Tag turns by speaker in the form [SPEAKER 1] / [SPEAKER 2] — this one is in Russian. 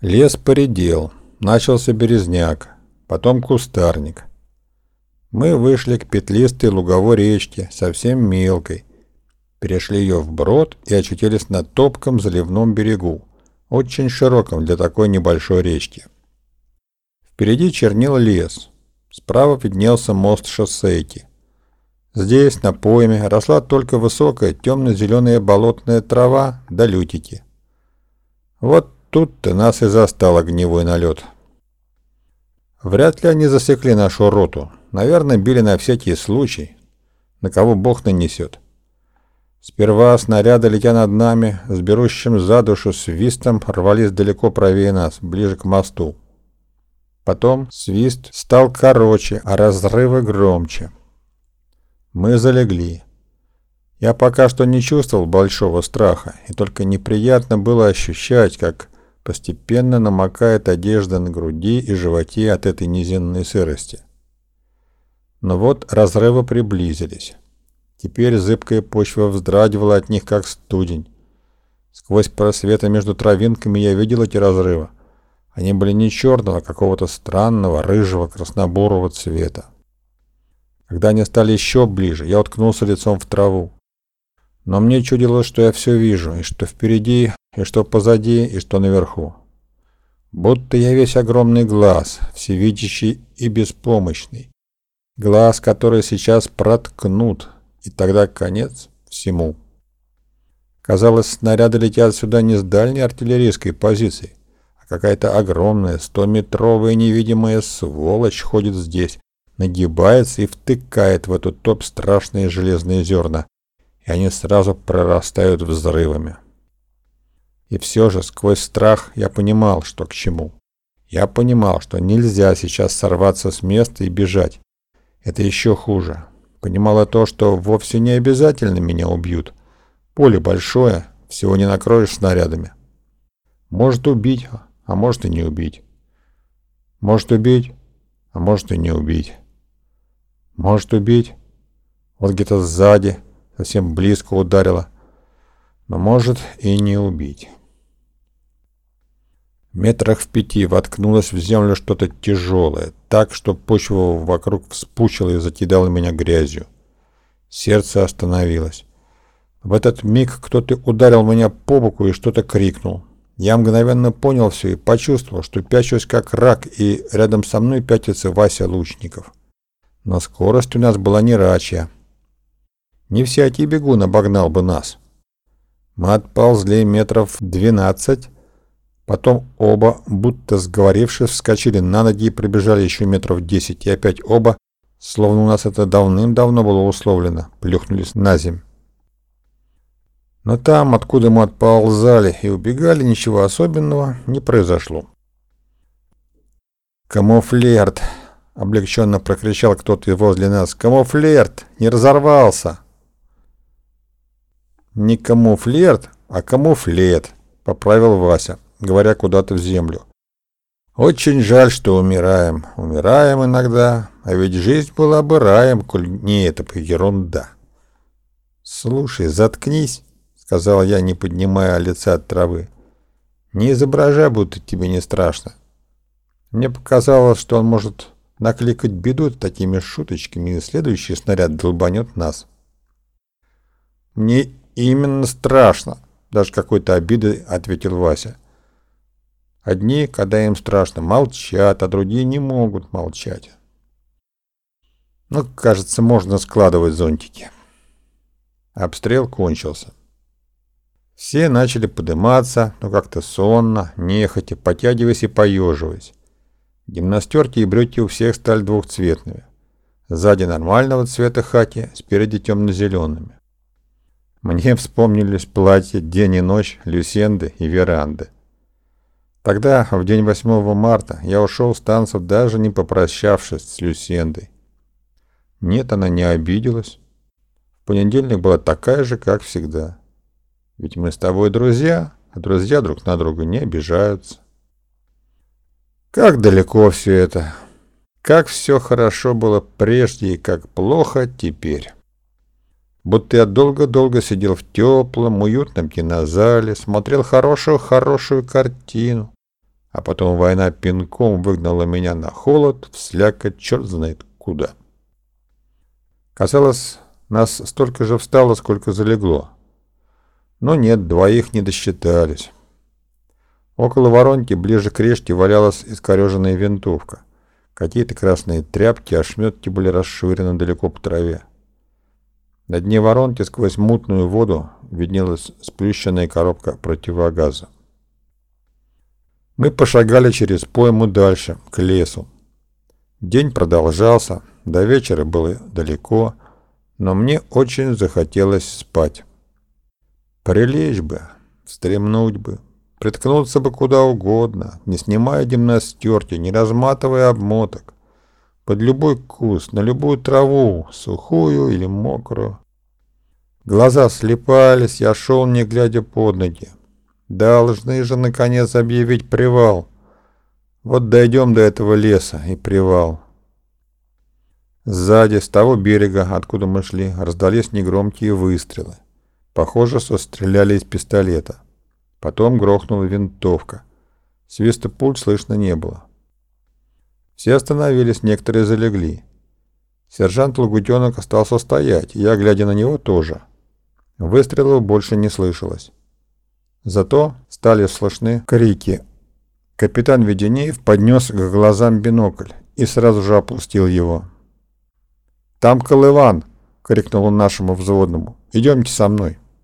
[SPEAKER 1] Лес поредел, начался березняк, потом кустарник. Мы вышли к петлистой луговой речке, совсем мелкой, перешли ее вброд и очутились на топком заливном берегу, очень широком для такой небольшой речки. Впереди чернил лес, справа виднелся мост шоссейки. Здесь, на пойме, росла только высокая темно-зеленая болотная трава да лютики. Вот тут-то нас и застал огневой налет. Вряд ли они засекли нашу роту. Наверное, били на всякий случай, на кого бог нанесет. Сперва снаряды, летя над нами, с берущим за душу свистом, рвались далеко правее нас, ближе к мосту. Потом свист стал короче, а разрывы громче. Мы залегли. Я пока что не чувствовал большого страха, и только неприятно было ощущать, как постепенно намокает одежда на груди и животе от этой низинной сырости. Но вот разрывы приблизились. Теперь зыбкая почва вздрагивала от них, как студень. Сквозь просветы между травинками я видел эти разрывы. Они были не черного, а какого-то странного, рыжего, краснобурого цвета. Когда они стали еще ближе, я уткнулся лицом в траву. Но мне чудилось, что я все вижу, и что впереди, и что позади, и что наверху. Будто я весь огромный глаз, всевидящий и беспомощный. Глаз, который сейчас проткнут, и тогда конец всему. Казалось, снаряды летят сюда не с дальней артиллерийской позиции, а какая-то огромная, стометровая невидимая сволочь ходит здесь, нагибается и втыкает в эту топ страшные железные зерна, и они сразу прорастают взрывами. И все же сквозь страх я понимал, что к чему. Я понимал, что нельзя сейчас сорваться с места и бежать. Это еще хуже. Понимала то, что вовсе не обязательно меня убьют. Поле большое, всего не накроешь снарядами. Может убить, а может и не убить. Может убить, а может и не убить. Может убить. Вот где-то сзади, совсем близко ударило. Но может и не убить. Метрах в пяти воткнулось в землю что-то тяжелое, так, что почва вокруг вспучила и закидала меня грязью. Сердце остановилось. В этот миг кто-то ударил меня по боку и что-то крикнул. Я мгновенно понял все и почувствовал, что пячусь как рак, и рядом со мной пятится Вася Лучников. Но скорость у нас была не рачья. Не всякий бегун обогнал бы нас. Мы отползли метров двенадцать, Потом оба, будто сговорившись, вскочили на ноги и пробежали еще метров десять, и опять оба, словно у нас это давным-давно было условлено, плюхнулись на земь. Но там, откуда мы отползали и убегали, ничего особенного не произошло. «Камуфлерт!» — облегченно прокричал кто-то возле нас. «Камуфлерт! Не разорвался!» «Не камуфлерт, а камуфлет!» — поправил Вася говоря куда-то в землю. Очень жаль, что умираем. Умираем иногда, а ведь жизнь была бы раем, коль не это ерунда. Слушай, заткнись, сказал я, не поднимая лица от травы. Не изображай, будто тебе не страшно. Мне показалось, что он может накликать беду такими шуточками, и следующий снаряд долбанет нас. Мне именно страшно, даже какой-то обидой ответил Вася. Одни, когда им страшно, молчат, а другие не могут молчать. Ну, кажется, можно складывать зонтики. Обстрел кончился. Все начали подниматься, но как-то сонно, нехотя, потягиваясь и поеживаясь. Гимнастерки и брюки у всех стали двухцветными. Сзади нормального цвета хаки, спереди темно-зелеными. Мне вспомнились платья «День и ночь», «Люсенды» и «Веранды». Тогда, в день 8 марта, я ушел с танцев, даже не попрощавшись с Люсендой. Нет, она не обиделась. В понедельник была такая же, как всегда. Ведь мы с тобой друзья, а друзья друг на друга не обижаются. Как далеко все это. Как все хорошо было прежде и как плохо теперь. Будто я долго-долго сидел в теплом, уютном кинозале, смотрел хорошую-хорошую картину, А потом война пинком выгнала меня на холод, вслякоть черт знает куда. Казалось, нас столько же встало, сколько залегло. Но нет, двоих не досчитались. Около воронки, ближе к решке, валялась искореженная винтовка. Какие-то красные тряпки, ошметки были расшвырены далеко по траве. На дне воронки сквозь мутную воду виднелась сплющенная коробка противогаза. Мы пошагали через пойму дальше, к лесу. День продолжался, до вечера было далеко, но мне очень захотелось спать. Прилечь бы, стремнуть бы, приткнуться бы куда угодно, не снимая гимнастерки, не разматывая обмоток, под любой куст, на любую траву, сухую или мокрую. Глаза слепались, я шел, не глядя под ноги. Должны же, наконец, объявить привал. Вот дойдем до этого леса и привал. Сзади, с того берега, откуда мы шли, раздались негромкие выстрелы. Похоже, что стреляли из пистолета. Потом грохнула винтовка. Свиста пуль слышно не было. Все остановились, некоторые залегли. Сержант Лагутенок остался стоять, я, глядя на него, тоже. Выстрелов больше не слышалось. Зато стали слышны крики. Капитан Веденеев поднес к глазам бинокль и сразу же опустил его. «Там Колыван!» — крикнул он нашему взводному. «Идемте со мной!»